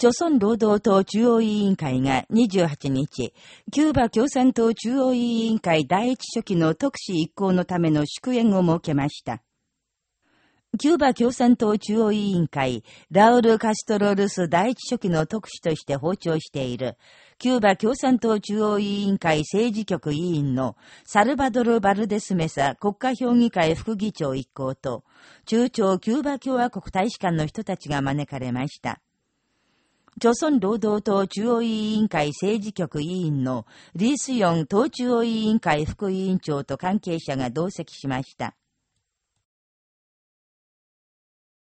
朝鮮労働党中央委員会が28日、キューバ共産党中央委員会第一書記の特使一行のための祝宴を設けました。キューバ共産党中央委員会、ラウル・カストロルス第一書記の特使として訪朝している、キューバ共産党中央委員会政治局委員のサルバドル・バルデスメサ国家評議会副議長一行と、中朝キューバ共和国大使館の人たちが招かれました。朝鮮労働党中央委員会政治局委員のリースヨン党中央委員会副委員長と関係者が同席しました。